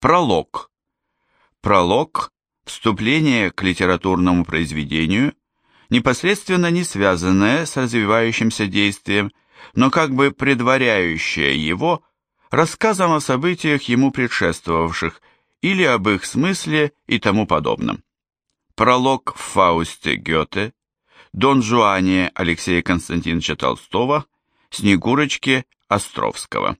Пролог. Пролог – вступление к литературному произведению, непосредственно не связанное с развивающимся действием, но как бы предваряющее его рассказом о событиях ему предшествовавших или об их смысле и тому подобном. Пролог в Фаусте Гёте, Дон Жуане Алексея Константиновича Толстого, Снегурочке Островского.